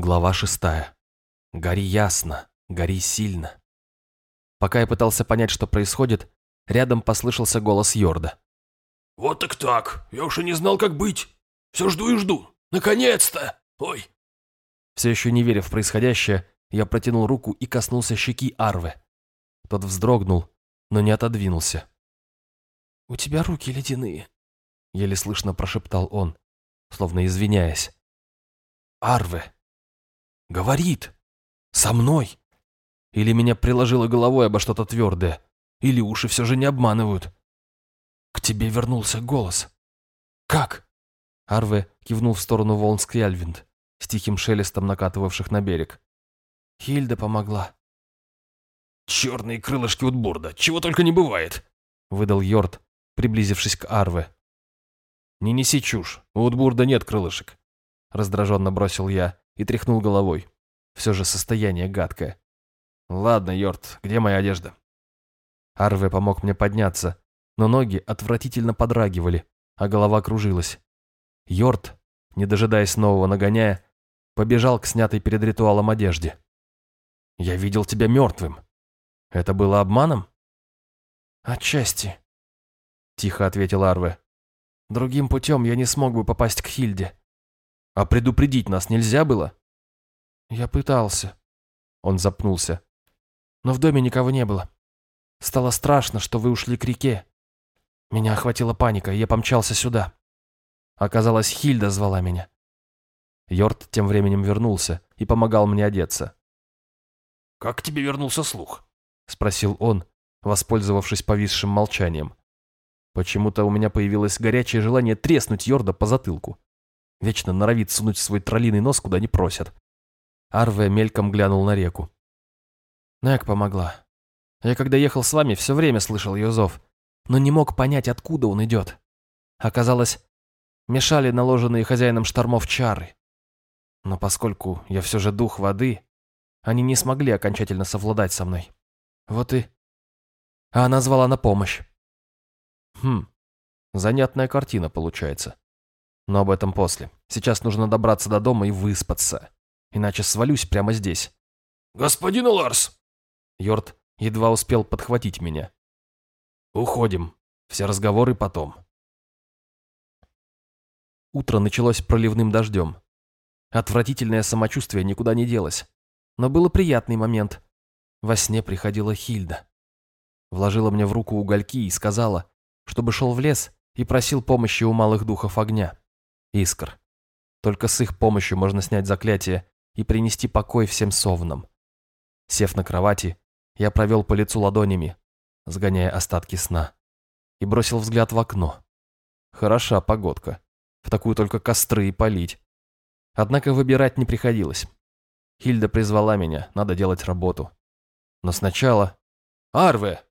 Глава шестая. Гори ясно, гори сильно. Пока я пытался понять, что происходит, рядом послышался голос Йорда. «Вот так так, я уж и не знал, как быть. Все жду и жду. Наконец-то! Ой!» Все еще не веря в происходящее, я протянул руку и коснулся щеки Арвы. Тот вздрогнул, но не отодвинулся. «У тебя руки ледяные», — еле слышно прошептал он, словно извиняясь. «Арве! Говорит! Со мной!» Или меня приложило головой обо что-то твердое, или уши все же не обманывают. «К тебе вернулся голос». «Как?» Арве кивнул в сторону волн Скьяльвинд, с тихим шелестом накатывавших на берег. «Хильда помогла». «Черные крылышки Утбурда, чего только не бывает!» выдал Йорд, приблизившись к Арве. «Не неси чушь, у Утбурда нет крылышек», раздраженно бросил я и тряхнул головой. Все же состояние гадкое. «Ладно, Йорд, где моя одежда?» Арве помог мне подняться, но ноги отвратительно подрагивали, а голова кружилась. Йорд, не дожидаясь нового нагоняя, побежал к снятой перед ритуалом одежде. «Я видел тебя мертвым. Это было обманом?» «Отчасти», — тихо ответил Арве. «Другим путем я не смог бы попасть к Хильде». «А предупредить нас нельзя было?» «Я пытался». Он запнулся. «Но в доме никого не было. Стало страшно, что вы ушли к реке. Меня охватила паника, и я помчался сюда. Оказалось, Хильда звала меня. Йорд тем временем вернулся и помогал мне одеться. «Как к тебе вернулся слух?» — спросил он, воспользовавшись повисшим молчанием. Почему-то у меня появилось горячее желание треснуть Йорда по затылку. Вечно норовит сунуть свой троллиный нос, куда не просят. Арве мельком глянул на реку. Нек помогла. Я когда ехал с вами, все время слышал ее зов, но не мог понять, откуда он идет. Оказалось, мешали наложенные хозяином штормов чары. Но поскольку я все же дух воды, они не смогли окончательно совладать со мной. Вот и... А она звала на помощь. Хм, занятная картина получается. Но об этом после. Сейчас нужно добраться до дома и выспаться. Иначе свалюсь прямо здесь. «Господин Ларс!» Йорд едва успел подхватить меня. «Уходим. Все разговоры потом». Утро началось проливным дождем. Отвратительное самочувствие никуда не делось. Но был приятный момент. Во сне приходила Хильда. Вложила мне в руку угольки и сказала, чтобы шел в лес и просил помощи у малых духов огня. Искр. Только с их помощью можно снять заклятие и принести покой всем совнам. Сев на кровати, я провел по лицу ладонями, сгоняя остатки сна, и бросил взгляд в окно. Хороша погодка. В такую только костры и полить. Однако выбирать не приходилось. Хильда призвала меня, надо делать работу. Но сначала... «Арве!»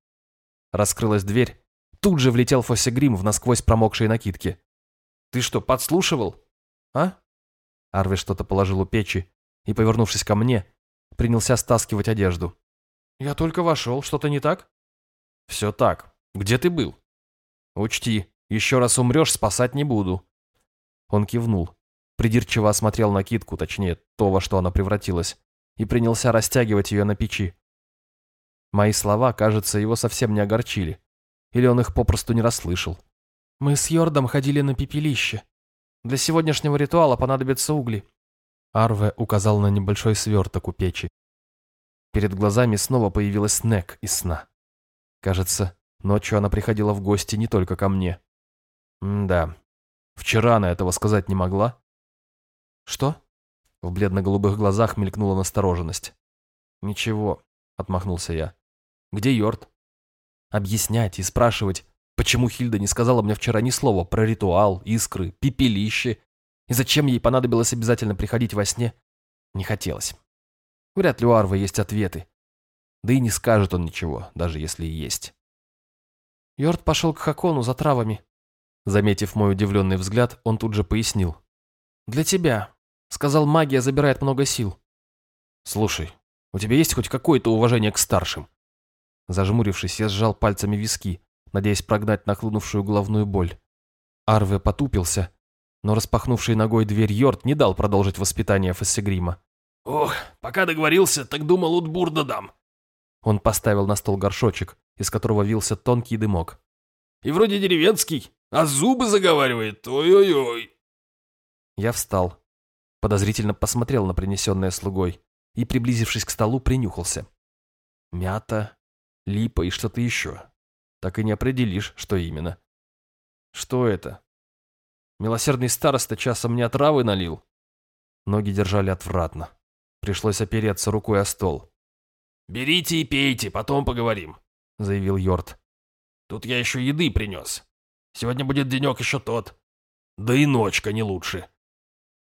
Раскрылась дверь. Тут же влетел Фоссегрим в насквозь промокшие накидки. «Ты что, подслушивал?» «А?» Арве что-то положил у печи и, повернувшись ко мне, принялся стаскивать одежду. «Я только вошел. Что-то не так?» «Все так. Где ты был?» «Учти, еще раз умрешь, спасать не буду». Он кивнул, придирчиво осмотрел накидку, точнее, то, во что она превратилась, и принялся растягивать ее на печи. Мои слова, кажется, его совсем не огорчили. Или он их попросту не расслышал. «Мы с Йордом ходили на пепелище. Для сегодняшнего ритуала понадобятся угли». Арве указал на небольшой сверток у печи. Перед глазами снова появилась Снег из сна. Кажется, ночью она приходила в гости не только ко мне. Да, вчера она этого сказать не могла. «Что?» В бледно-голубых глазах мелькнула настороженность. «Ничего», — отмахнулся я. «Где Йорд?» Объяснять и спрашивать, почему Хильда не сказала мне вчера ни слова про ритуал, искры, пепелище, и зачем ей понадобилось обязательно приходить во сне, не хотелось. Вряд ли у Арвы есть ответы. Да и не скажет он ничего, даже если и есть. Йорд пошел к Хакону за травами. Заметив мой удивленный взгляд, он тут же пояснил. «Для тебя. Сказал, магия забирает много сил». «Слушай, у тебя есть хоть какое-то уважение к старшим?» Зажмурившись, я сжал пальцами виски, надеясь прогнать нахлынувшую головную боль. Арве потупился, но распахнувший ногой дверь Йорд не дал продолжить воспитание Фессегрима, Ох, пока договорился, так думал, утбурда дам. Он поставил на стол горшочек, из которого вился тонкий дымок. И вроде деревенский, а зубы заговаривает, ой-ой-ой. Я встал, подозрительно посмотрел на принесенное слугой и, приблизившись к столу, принюхался. Мята, липа и что-то еще. Так и не определишь, что именно. Что это? Милосердный староста часом мне отравы налил? Ноги держали отвратно. Пришлось опереться рукой о стол. «Берите и пейте, потом поговорим», — заявил Йорд. «Тут я еще еды принес. Сегодня будет денек еще тот. Да и ночка не лучше».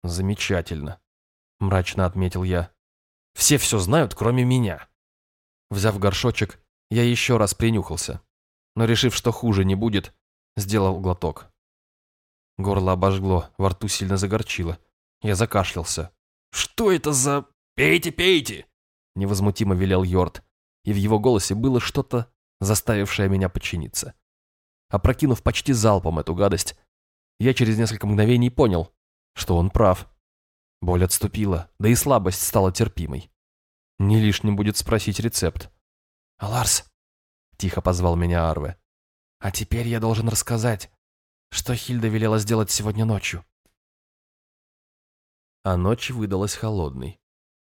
«Замечательно», — мрачно отметил я. «Все все знают, кроме меня». Взяв горшочек, я еще раз принюхался, но, решив, что хуже не будет, сделал глоток. Горло обожгло, во рту сильно загорчило. Я закашлялся. «Что это за...» «Пейте, пейте!» Невозмутимо велел Йорд, и в его голосе было что-то, заставившее меня подчиниться. Опрокинув почти залпом эту гадость, я через несколько мгновений понял, что он прав. Боль отступила, да и слабость стала терпимой. Не лишним будет спросить рецепт. «Ларс!» — тихо позвал меня Арве. «А теперь я должен рассказать, что Хильда велела сделать сегодня ночью». А ночь выдалась холодной.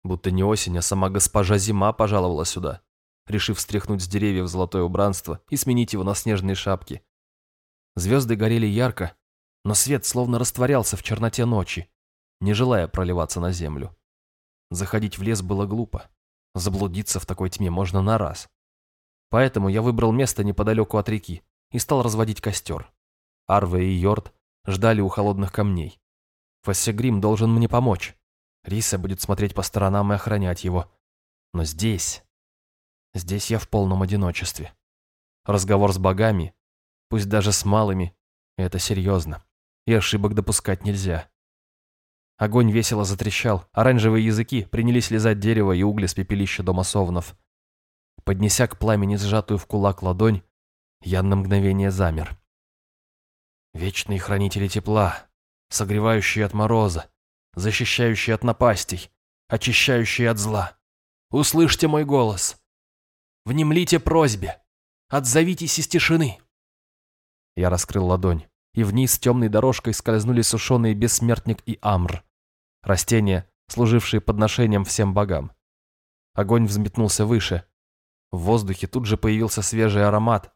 Будто не осень, а сама госпожа Зима пожаловала сюда, решив стряхнуть с деревьев золотое убранство и сменить его на снежные шапки. Звезды горели ярко, но свет словно растворялся в черноте ночи, не желая проливаться на землю. Заходить в лес было глупо. Заблудиться в такой тьме можно на раз. Поэтому я выбрал место неподалеку от реки и стал разводить костер. Арве и Йорд ждали у холодных камней. Фассегрим должен мне помочь. Риса будет смотреть по сторонам и охранять его. Но здесь... Здесь я в полном одиночестве. Разговор с богами, пусть даже с малыми, это серьезно. И ошибок допускать нельзя. Огонь весело затрещал, оранжевые языки принялись лизать дерево и угли с пепелища дома совнов. Поднеся к пламени сжатую в кулак ладонь, я на мгновение замер. Вечные хранители тепла, согревающие от мороза, защищающие от напастей, очищающие от зла. Услышьте мой голос. Внемлите просьбе. Отзовитесь из тишины. Я раскрыл ладонь, и вниз темной дорожкой скользнули сушеные бессмертник и амр. Растения, служившие подношением всем богам. Огонь взметнулся выше. В воздухе тут же появился свежий аромат.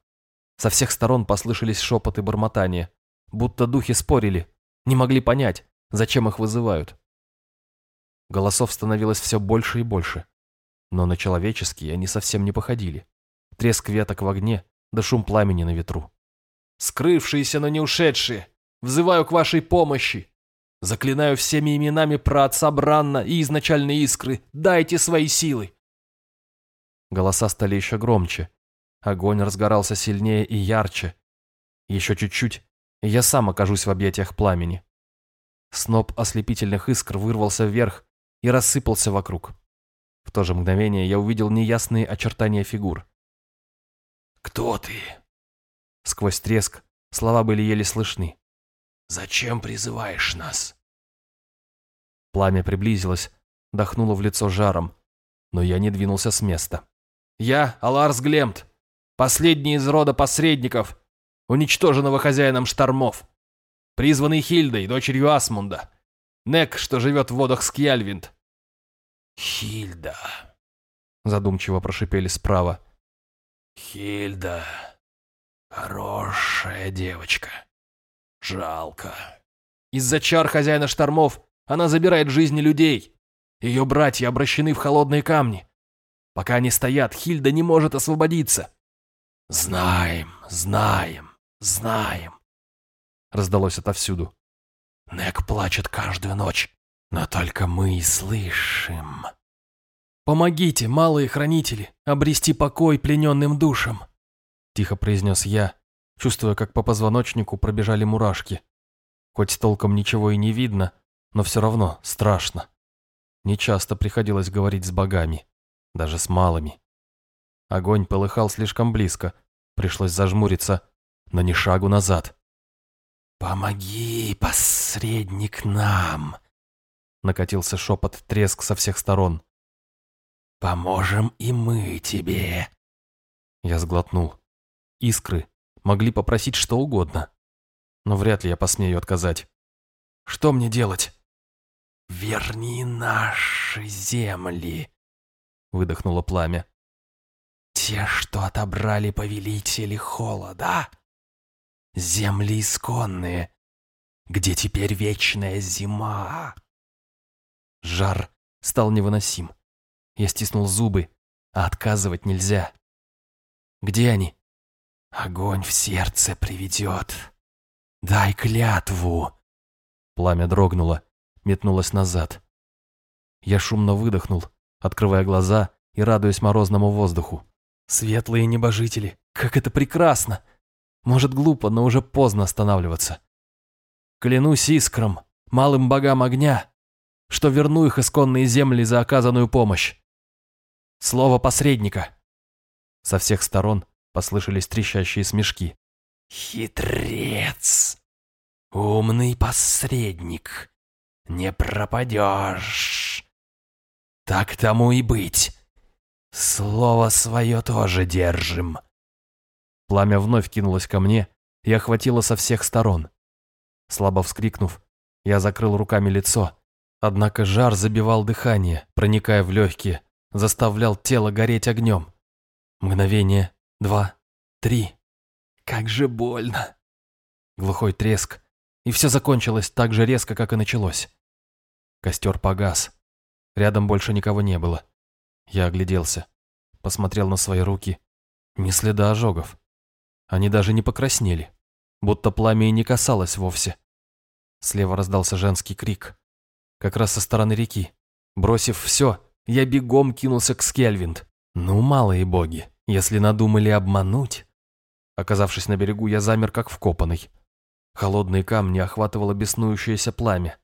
Со всех сторон послышались шепоты бормотания, будто духи спорили, не могли понять, зачем их вызывают. Голосов становилось все больше и больше, но на человеческие они совсем не походили. Треск веток в огне, да шум пламени на ветру. «Скрывшиеся, но не ушедшие, взываю к вашей помощи!» Заклинаю всеми именами праотца Бранна и изначальной искры, дайте свои силы. Голоса стали еще громче. Огонь разгорался сильнее и ярче. Еще чуть-чуть, и я сам окажусь в объятиях пламени. Сноп ослепительных искр вырвался вверх и рассыпался вокруг. В то же мгновение я увидел неясные очертания фигур. «Кто ты?» Сквозь треск слова были еле слышны. Зачем призываешь нас?» Пламя приблизилось, дохнуло в лицо жаром, но я не двинулся с места. «Я Аларс Глемт, последний из рода посредников, уничтоженного хозяином штормов, призванный Хильдой, дочерью Асмунда, Нек, что живет в водах Скьяльвинд». «Хильда», — задумчиво прошипели справа. «Хильда, хорошая девочка». Жалко. Из-за чар хозяина штормов она забирает жизни людей. Ее братья обращены в холодные камни. Пока они стоят, Хильда не может освободиться. «Знаем, знаем, знаем», — раздалось отовсюду. «Нек плачет каждую ночь, но только мы и слышим». «Помогите, малые хранители, обрести покой плененным душам», — тихо произнес я, чувствуя, как по позвоночнику пробежали мурашки. Хоть толком ничего и не видно, но все равно страшно. Нечасто приходилось говорить с богами, даже с малыми. Огонь полыхал слишком близко, пришлось зажмуриться, но не шагу назад. «Помоги, посредник, нам!» Накатился шепот, треск со всех сторон. «Поможем и мы тебе!» Я сглотнул. Искры могли попросить что угодно. Но вряд ли я посмею отказать. Что мне делать? «Верни наши земли!» Выдохнуло пламя. «Те, что отобрали повелители холода!» земли исконные, где теперь вечная зима. Жар стал невыносим. Я стиснул зубы, а отказывать нельзя. Где они? Огонь в сердце приведет. Дай клятву. Пламя дрогнуло, метнулось назад. Я шумно выдохнул, открывая глаза и радуясь морозному воздуху. Светлые небожители, как это прекрасно! Может, глупо, но уже поздно останавливаться. Клянусь искром, малым богам огня, что верну их исконные земли за оказанную помощь. Слово посредника. Со всех сторон послышались трещащие смешки. «Хитрец! Умный посредник! Не пропадешь! Так тому и быть! Слово свое тоже держим!» Пламя вновь кинулось ко мне и охватило со всех сторон. Слабо вскрикнув, я закрыл руками лицо, однако жар забивал дыхание, проникая в легкие, заставлял тело гореть огнем. Мгновение, два, три. Как же больно. Глухой треск, и все закончилось так же резко, как и началось. Костер погас. Рядом больше никого не было. Я огляделся, посмотрел на свои руки. Ни следа ожогов. Они даже не покраснели, будто пламя и не касалось вовсе. Слева раздался женский крик. Как раз со стороны реки. Бросив все, я бегом кинулся к Скельвинд. Ну, малые боги, если надумали обмануть. Оказавшись на берегу, я замер как вкопанный. Холодные камни охватывало беснующееся пламя.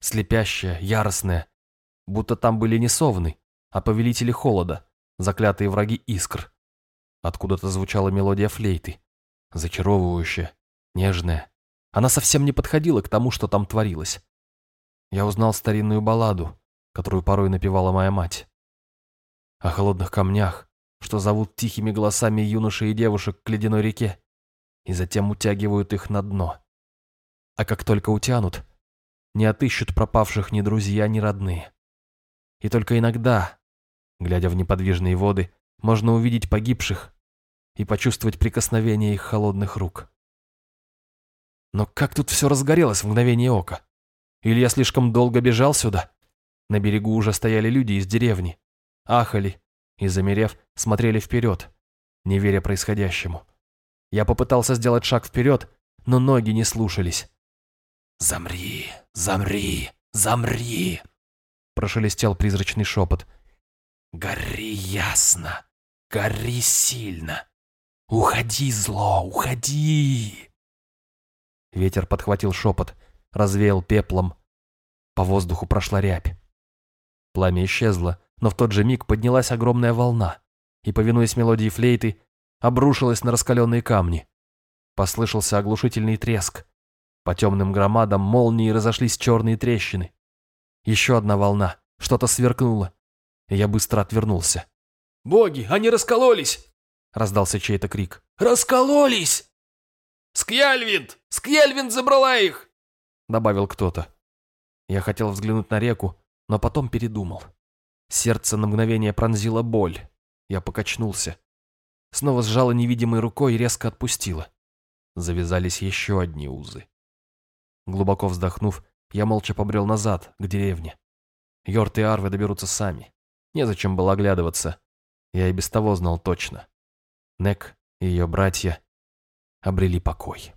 Слепящее, яростное. Будто там были не совны, а повелители холода, заклятые враги искр. Откуда-то звучала мелодия флейты зачаровывающая, нежная. Она совсем не подходила к тому, что там творилось. Я узнал старинную балладу, которую порой напевала моя мать. О холодных камнях, что зовут тихими голосами юношей и девушек к ледяной реке, и затем утягивают их на дно. А как только утянут, не отыщут пропавших ни друзья, ни родные. И только иногда, глядя в неподвижные воды, можно увидеть погибших и почувствовать прикосновение их холодных рук. Но как тут все разгорелось в мгновение ока? Или я слишком долго бежал сюда? На берегу уже стояли люди из деревни. Ахали и, замерев, смотрели вперед, не веря происходящему. Я попытался сделать шаг вперед, но ноги не слушались. «Замри, замри, замри!» Прошелестел призрачный шепот. «Гори ясно, гори сильно, «Уходи, зло, уходи!» Ветер подхватил шепот, развеял пеплом. По воздуху прошла рябь. Пламя исчезло, но в тот же миг поднялась огромная волна и, повинуясь мелодии флейты, обрушилась на раскаленные камни. Послышался оглушительный треск. По темным громадам молнии разошлись черные трещины. Еще одна волна, что-то сверкнуло, я быстро отвернулся. «Боги, они раскололись!» раздался чей-то крик. «Раскололись!» «Скьяльвинд! Скьяльвинд забрала их!» добавил кто-то. Я хотел взглянуть на реку, но потом передумал. Сердце на мгновение пронзило боль. Я покачнулся. Снова сжала невидимой рукой и резко отпустила. Завязались еще одни узы. Глубоко вздохнув, я молча побрел назад, к деревне. Йорт и Арвы доберутся сами. Незачем было оглядываться. Я и без того знал точно. Нек и ее братья обрели покой.